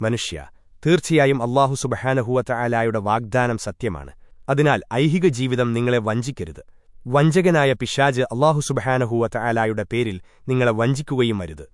മനുഷ്യ തീർച്ചയായും അള്ളാഹു സുബഹാനഹുവത്ത ആലായുടെ വാഗ്ദാനം സത്യമാണ്. അതിനാൽ ഐഹിക ജീവിതം നിങ്ങളെ വഞ്ചിക്കരുത്. വഞ്ചകനായ പിശാജ് അള്ളാഹു സുബഹാനഹുവത്ത ആലായുടെ പേരിൽ നിങ്ങളെ വഞ്ചിക്കുകയും അരുത്.